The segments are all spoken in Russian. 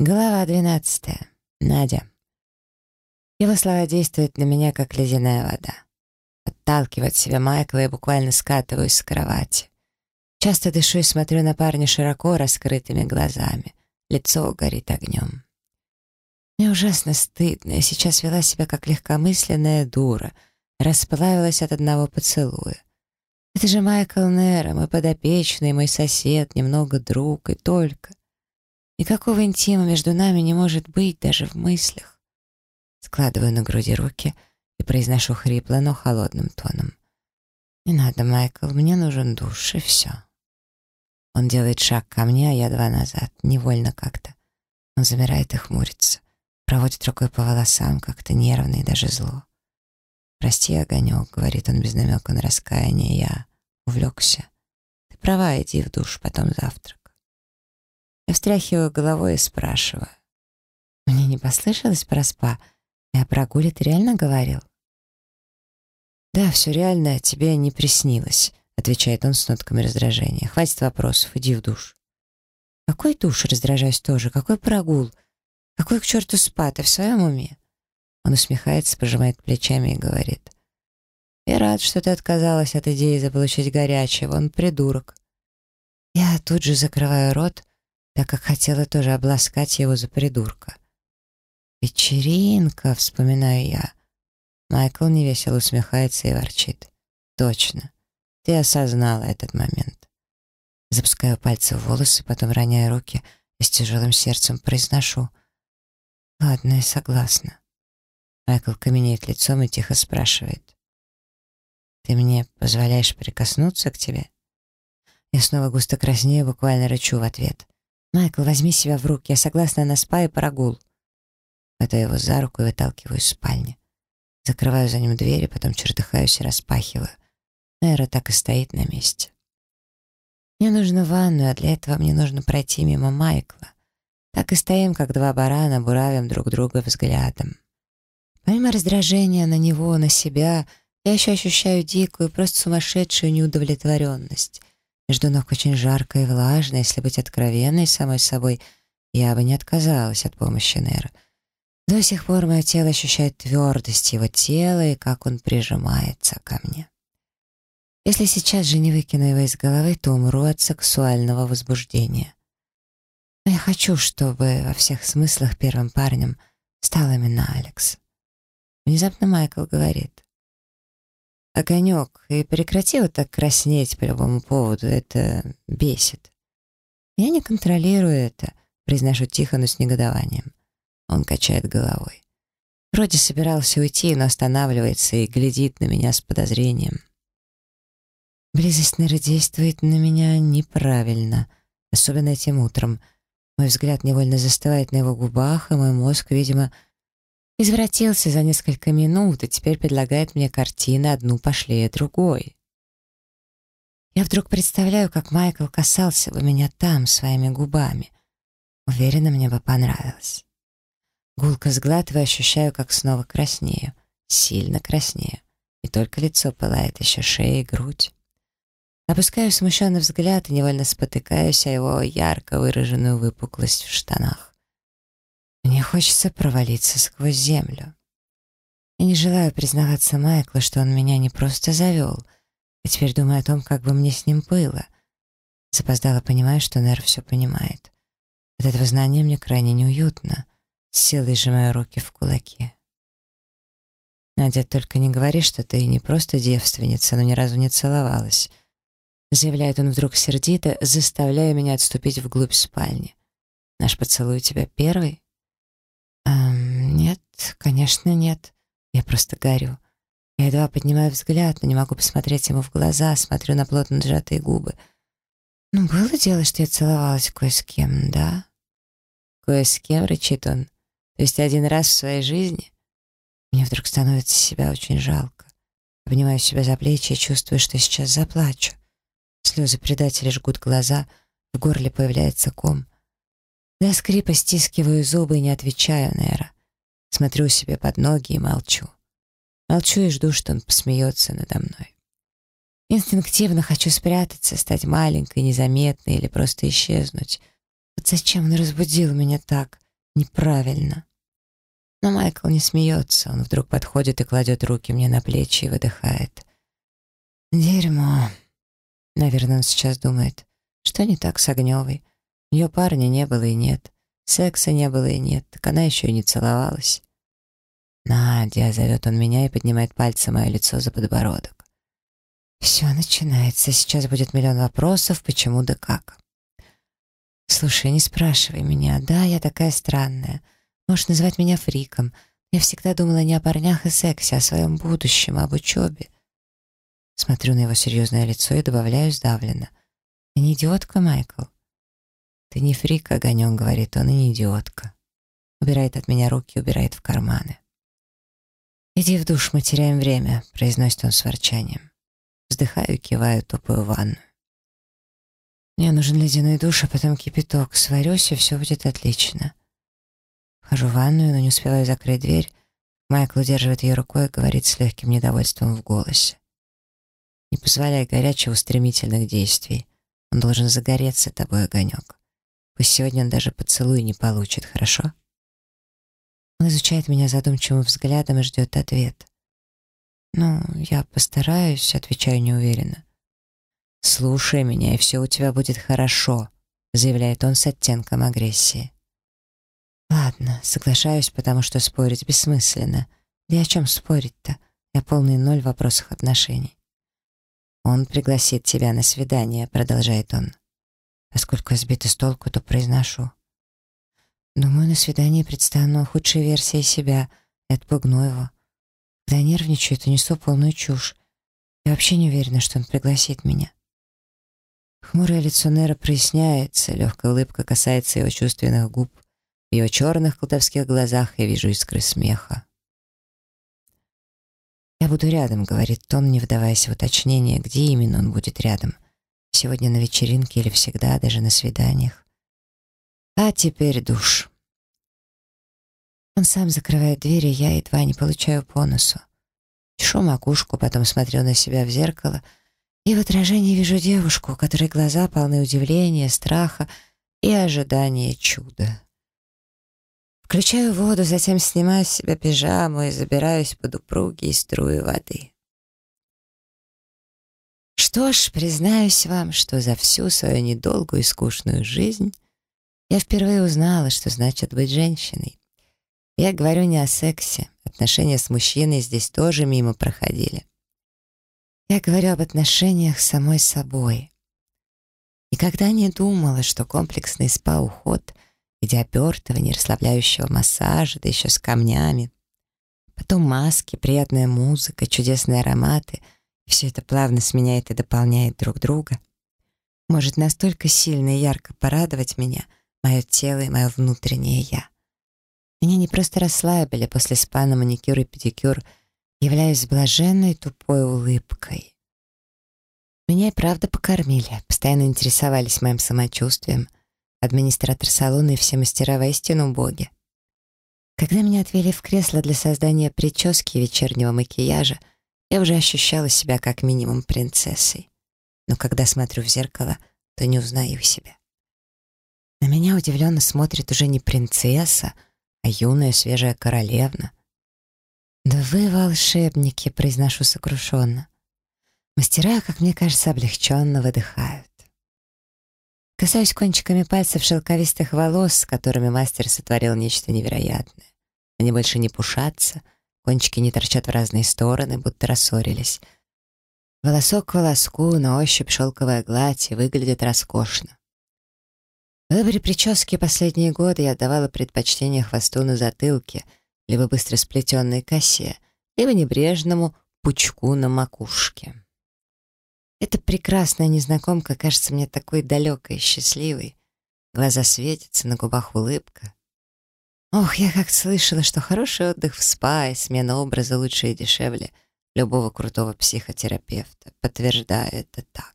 Глава двенадцатая. Надя. Его слова действуют на меня, как ледяная вода. Отталкивает себя Майкла и буквально скатываюсь с кровати. Часто дышу и смотрю на парня широко раскрытыми глазами. Лицо горит огнем. Мне ужасно стыдно, я сейчас вела себя как легкомысленная дура, расплавилась от одного поцелуя. Это же Майкл Нера, мой подопечный, мой сосед, немного друг и только. Никакого интима между нами не может быть даже в мыслях. Складываю на груди руки и произношу хрипло, но холодным тоном. «Не надо, Майкл, мне нужен душ, и все». Он делает шаг ко мне, а я два назад, невольно как-то. Он замирает и хмурится, проводит рукой по волосам, как-то нервно и даже зло. «Прости, Огонек», — говорит он без намека на раскаяние, я увлекся. «Ты права, иди в душ, потом завтрак». Я встряхиваю головой и спрашиваю. «Мне не послышалось про спа? Я про гули ты реально говорил?» «Да, все реально, тебе не приснилось», — отвечает он с нотками раздражения. «Хватит вопросов, иди в душ». «Какой душ?» — раздражаюсь тоже. «Какой прогул? Какой к черту спа? Ты в своем уме?» Он усмехается, пожимает плечами и говорит. «Я рад, что ты отказалась от идеи заполучить горячего. Он придурок». Я тут же закрываю рот, так как хотела тоже обласкать его за придурка. «Вечеринка», — вспоминаю я. Майкл невесело усмехается и ворчит. «Точно. Ты осознала этот момент». Запускаю пальцы в волосы, потом роняю руки и с тяжелым сердцем произношу. «Ладно, я согласна». Майкл каменеет лицом и тихо спрашивает. «Ты мне позволяешь прикоснуться к тебе?» Я снова густо краснею, буквально рычу в ответ. «Майкл, возьми себя в руки, я согласна на спа и прогул». Хватаю его за руку и выталкиваю из спальни. Закрываю за ним дверь, и потом чертыхаюсь и распахиваю. Нейра так и стоит на месте. Мне нужно ванную, а для этого мне нужно пройти мимо Майкла. Так и стоим, как два барана, буравим друг друга взглядом. Помимо раздражения на него, на себя, я еще ощущаю дикую, просто сумасшедшую неудовлетворенность. Между ног очень жарко и влажно, если быть откровенной самой собой, я бы не отказалась от помощи Нера. До сих пор мое тело ощущает твердость его тела и как он прижимается ко мне. Если сейчас же не выкину его из головы, то умру от сексуального возбуждения. Но я хочу, чтобы во всех смыслах первым парнем стал именно Алекс. Внезапно Майкл говорит. «Огонек, и прекрати вот так краснеть по любому поводу, это бесит». «Я не контролирую это», — произношу тихо, но с негодованием. Он качает головой. Вроде собирался уйти, но останавливается и глядит на меня с подозрением. Близость Неры действует на меня неправильно, особенно этим утром. Мой взгляд невольно застывает на его губах, и мой мозг, видимо, Извратился за несколько минут и теперь предлагает мне картины одну пошлее другой. Я вдруг представляю, как Майкл касался бы меня там своими губами. Уверена, мне бы понравилось. Гулко сглатывая, ощущаю, как снова краснею. Сильно краснею. И только лицо пылает, еще шея и грудь. Опускаю смущенный взгляд и невольно спотыкаюсь о его ярко выраженную выпуклость в штанах. Мне хочется провалиться сквозь землю. Я не желаю признаваться Майклу, что он меня не просто завел, а теперь думаю о том, как бы мне с ним было. Запоздало понимаю, что Нер все понимает. От этого знания мне крайне неуютно. С силой сжимаю руки в кулаки. Надя, только не говори, что ты не просто девственница, но ни разу не целовалась. Заявляет он вдруг сердито, заставляя меня отступить вглубь спальни. Наш поцелуй тебя первый? «Эм, нет, конечно, нет. Я просто горю. Я едва поднимаю взгляд, но не могу посмотреть ему в глаза, смотрю на плотно сжатые губы. Ну, было дело, что я целовалась кое с кем, да? Кое с кем, рычит он. То есть один раз в своей жизни? Мне вдруг становится себя очень жалко. Обнимаю себя за плечи и чувствую, что сейчас заплачу. Слезы предателя жгут глаза, в горле появляется ком — до скрипа стискиваю зубы и не отвечаю Нера. Смотрю себе под ноги и молчу. Молчу и жду, что он посмеется надо мной. Инстинктивно хочу спрятаться, стать маленькой, незаметной или просто исчезнуть. Вот зачем он разбудил меня так? неправильно. Но Майкл не смеется, он вдруг подходит и кладет руки мне на плечи и выдыхает. «Дерьмо!» Наверное, он сейчас думает, что не так с Огневой. Ее парня не было и нет, секса не было и нет, так она еще и не целовалась. «Надя!» — зовет он меня и поднимает пальцем мое лицо за подбородок. «Все начинается. Сейчас будет миллион вопросов, почему да как». «Слушай, не спрашивай меня. Да, я такая странная. Можешь назвать меня фриком. Я всегда думала не о парнях и сексе, а о своем будущем, об учебе». Смотрю на его серьезное лицо и добавляю сдавленно. «Ты не идиотка, Майкл?» «Ты не фрик, огонек», — говорит он, — «и не идиотка». Убирает от меня руки, убирает в карманы. «Иди в душ, мы теряем время», — произносит он с ворчанием. Вздыхаю, киваю, топаю в ванную. Мне нужен ледяной душ, а потом кипяток. Сварюсь, и все будет отлично. Хожу в ванную, но не успеваю закрыть дверь. Майкл удерживает ее рукой и говорит с легким недовольством в голосе. Не позволяй горячего стремительных действий. Он должен загореться тобой, огонек. Пусть сегодня он даже поцелуй не получит, хорошо? Он изучает меня задумчивым взглядом и ждет ответ. «Ну, я постараюсь», — отвечаю неуверенно. «Слушай меня, и все у тебя будет хорошо», — заявляет он с оттенком агрессии. «Ладно, соглашаюсь, потому что спорить бессмысленно. Да и о чем спорить-то? Я полный ноль в вопросах отношений». «Он пригласит тебя на свидание», — продолжает он. Поскольку я сбита с толку, то произношу. «Думаю, на свидании предстану худшей версией себя и отпугну его. Когда нервничаю, то несу полную чушь. Я вообще не уверена, что он пригласит меня». Хмурое лицо Нера проясняется, легкая улыбка касается его чувственных губ. В его черных колдовских глазах я вижу искры смеха. «Я буду рядом», — говорит Том, не вдаваясь в уточнение, где именно он будет рядом. Сегодня на вечеринке или всегда, даже на свиданиях. А теперь душ. Он сам закрывает дверь, и я едва не получаю по носу. Чешу макушку, потом смотрю на себя в зеркало — и в отражении вижу девушку, у которой глаза полны удивления, страха и ожидания чуда. Включаю воду, затем снимаю с себя пижаму и забираюсь под упругие струи воды. Что ж, признаюсь вам, что за всю свою недолгую и скучную жизнь я впервые узнала, что значит быть женщиной. Я говорю не о сексе. Отношения с мужчиной здесь тоже мимо проходили. Я говорю об отношениях с самой собой. Никогда не думала, что комплексный спа-уход в виде расслабляющего массажа, да еще с камнями, потом маски, приятная музыка, чудесные ароматы, все это плавно сменяет и дополняет друг друга, может настолько сильно и ярко порадовать меня, мое тело и мое внутреннее «я». Меня не просто расслабили после спа на маникюр и педикюр — являясь блаженной тупой улыбкой. Меня и правда покормили, постоянно интересовались моим самочувствием. Администратор салона и все мастера воистину боги. Когда меня отвели в кресло для создания прически и вечернего макияжа, я уже ощущала себя как минимум принцессой. Но когда смотрю в зеркало, то не узнаю себя. На меня удивленно смотрит уже не принцесса, а юная свежая королевна. «Да вы волшебники», — произношу сокрушенно. Мастера, как мне кажется, облегченно выдыхают. Касаюсь кончиками пальцев шелковистых волос, с которыми мастер сотворил нечто невероятное. Они больше не пушатся, кончики не торчат в разные стороны, будто рассорились. Волосок к волоску, на ощупь шелковая гладь и выглядит роскошно. В выборе прически последние годы я отдавала предпочтение хвосту на затылке — либо быстро сплетенной косе, либо небрежному пучку на макушке. Эта прекрасная незнакомка кажется мне такой далекой и счастливой. Глаза светятся, на губах улыбка. Ох, я как слышала, что хороший отдых в спа и смена образа лучше и дешевле любого крутого психотерапевта. Подтверждаю это так.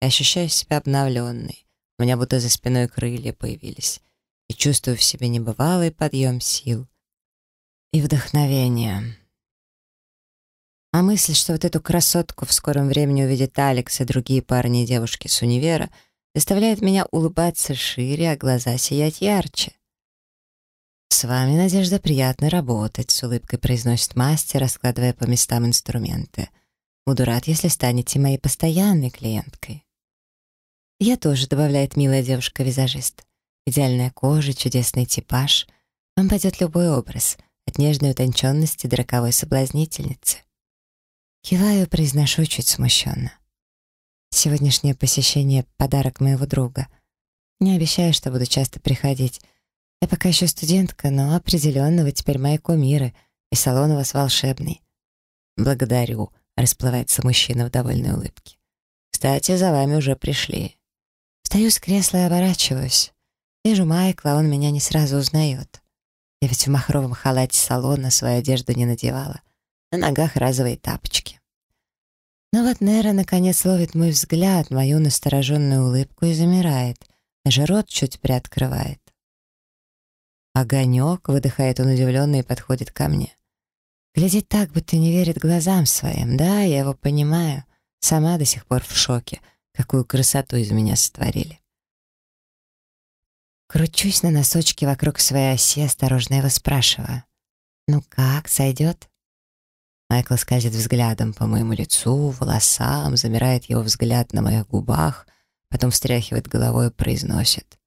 Я ощущаю себя обновленной. У меня будто за спиной крылья появились. И чувствую в себе небывалый подъем сил и вдохновение. А мысль, что вот эту красотку в скором времени увидит Алекс и другие парни и девушки с универа, заставляет меня улыбаться шире, а глаза сиять ярче. «С вами, Надежда, приятно работать», — с улыбкой произносит мастер, раскладывая по местам инструменты. «Буду рад, если станете моей постоянной клиенткой». «Я тоже», — добавляет милая девушка-визажист. «Идеальная кожа, чудесный типаж. Вам пойдет любой образ, от нежной утонченности до роковой соблазнительницы». Киваю, произношу чуть смущенно. Сегодняшнее посещение — подарок моего друга. Не обещаю, что буду часто приходить. Я пока еще студентка, но определенно вы теперь мои кумиры, и салон у вас волшебный. Благодарю, — расплывается мужчина в довольной улыбке. Кстати, за вами уже пришли. Встаю с кресла и оборачиваюсь. Вижу Майкла, он меня не сразу узнает. Я ведь в махровом халате салона свою одежду не надевала. На ногах разовые тапочки. Но вот Нера наконец ловит мой взгляд, мою настороженную улыбку и замирает. Даже рот чуть приоткрывает. «Огонек», — выдыхает он удивленно и подходит ко мне. Глядит так, будто не верит глазам своим. Да, я его понимаю. Сама до сих пор в шоке, какую красоту из меня сотворили. Кручусь на носочки вокруг своей оси, осторожно его спрашиваю. «Ну как, сойдет?» Майкл скользит взглядом по моему лицу, волосам, замирает его взгляд на моих губах, потом встряхивает головой и произносит.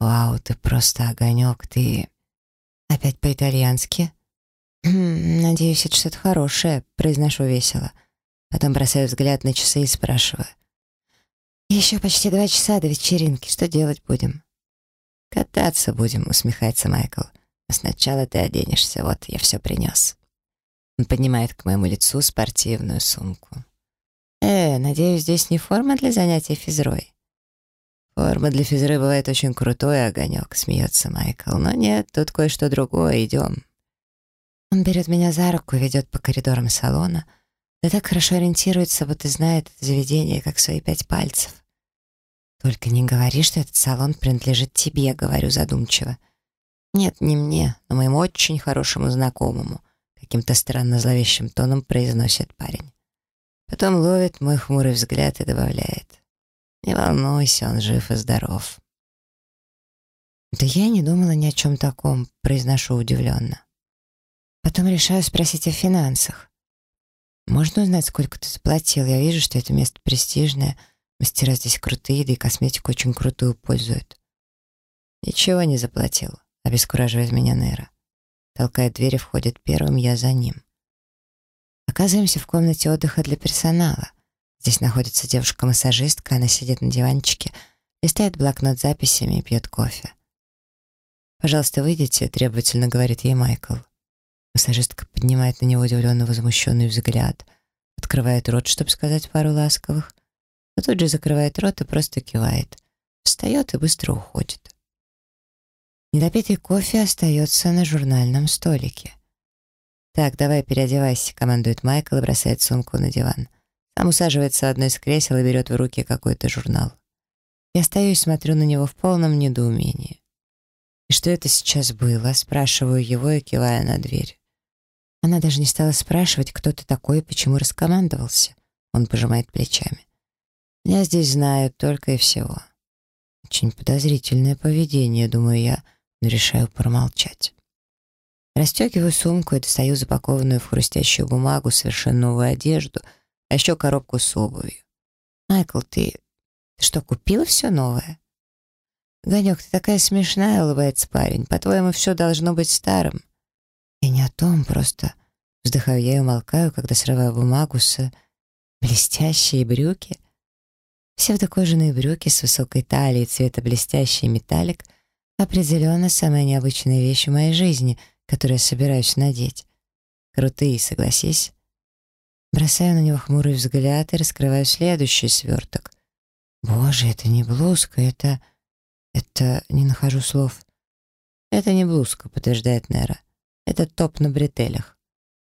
«Вау, ты просто огонек, ты...» «Опять по-итальянски?» «Хм, «Надеюсь, это что-то хорошее», — произношу весело. Потом бросаю взгляд на часы и спрашиваю. «Еще почти два часа до вечеринки. Что делать будем?» «Кататься будем», — усмехается Майкл. «Но сначала ты оденешься. Вот, я все принес». Он поднимает к моему лицу спортивную сумку. «Э, надеюсь, здесь не форма для занятий физрой?» «Форма для физры бывает очень крутой огонек», — смеется Майкл. «Но нет, тут кое-что другое, идем». Он берет меня за руку ведет по коридорам салона, да так хорошо ориентируется, и знает это заведение, как свои пять пальцев. «Только не говори, что этот салон принадлежит тебе», — говорю задумчиво. «Нет, не мне, но моему очень хорошему знакомому», каким-то странно зловещим тоном произносит парень. Потом ловит мой хмурый взгляд и добавляет. «Не волнуйся, он жив и здоров». «Да я не думала ни о чем таком», — произношу удивленно. Потом решаю спросить о финансах. «Можно узнать, сколько ты заплатил? Я вижу, что это место престижное, мастера здесь крутые, да и косметику очень крутую пользуют». «Ничего не заплатил», — обескураживает меня Нейра. Толкает дверь и входит первым, я за ним. Оказываемся в комнате отдыха для персонала. Здесь находится девушка-массажистка, она сидит на диванчике, листает блокнот с записями и пьет кофе. «Пожалуйста, выйдите», — требовательно говорит ей Майкл. Массажистка поднимает на него удивленно возмущенный взгляд, открывает рот, чтобы сказать пару ласковых, но тут же закрывает рот и просто кивает, встает и быстро уходит. Недопитый кофе остается на журнальном столике. «Так, давай переодевайся», — командует Майкл и бросает сумку на диван. Сам усаживается одно из кресел и берет в руки какой-то журнал. Я стою и смотрю на него в полном недоумении. «И что это сейчас было?» — спрашиваю его и киваю на дверь. Она даже не стала спрашивать, кто ты такой и почему раскомандовался. Он пожимает плечами. «Меня здесь знают только и всего». Очень подозрительное поведение, думаю я, — но решаю промолчать. Растегиваю сумку и достаю запакованную в хрустящую бумагу совершенно новую одежду, а еще коробку с обувью. «Майкл, ты... ты что, купил все новое?» «Ганек, ты такая смешная», — улыбается парень. «По-твоему, все должно быть старым?» «Я не о том, просто...» Вздыхаю я и умолкаю, когда срываю бумагу с... блестящие брюки. Псевдокожаные брюки с высокой талией цвета блестящий металлик — Определенно самая необычная вещь в моей жизни, которую я собираюсь надеть. Крутые, согласись. Бросаю на него хмурый взгляд и раскрываю следующий сверток. Боже, это не блузка, это... Это... Не нахожу слов. Это не блузка, подтверждает Нера. Это топ на бретелях.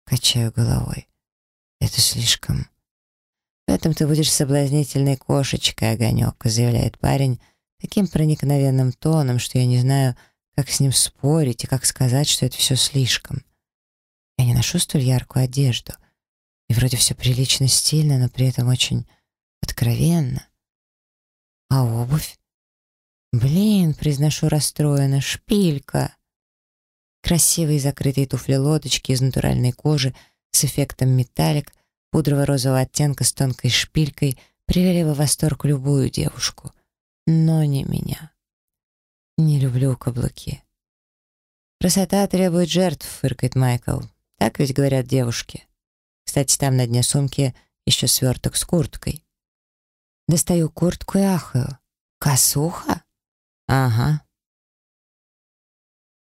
Качаю головой. Это слишком... В этом ты будешь соблазнительной кошечкой, огонек, заявляет парень, таким проникновенным тоном, что я не знаю, как с ним спорить и как сказать, что это все слишком. Я не ношу столь яркую одежду, и вроде все прилично стильно, но при этом очень откровенно. А обувь? Блин, произношу расстроенно, шпилька. Красивые закрытые туфли-лодочки из натуральной кожи с эффектом металлик, пудрово-розового оттенка с тонкой шпилькой привели во восторг любую девушку. Но не меня. Не люблю каблуки. «Красота требует жертв», — фыркает Майкл. «Так ведь говорят девушки». Кстати, там на дне сумки еще сверток с курткой. Достаю куртку и ахаю. «Косуха?» «Ага,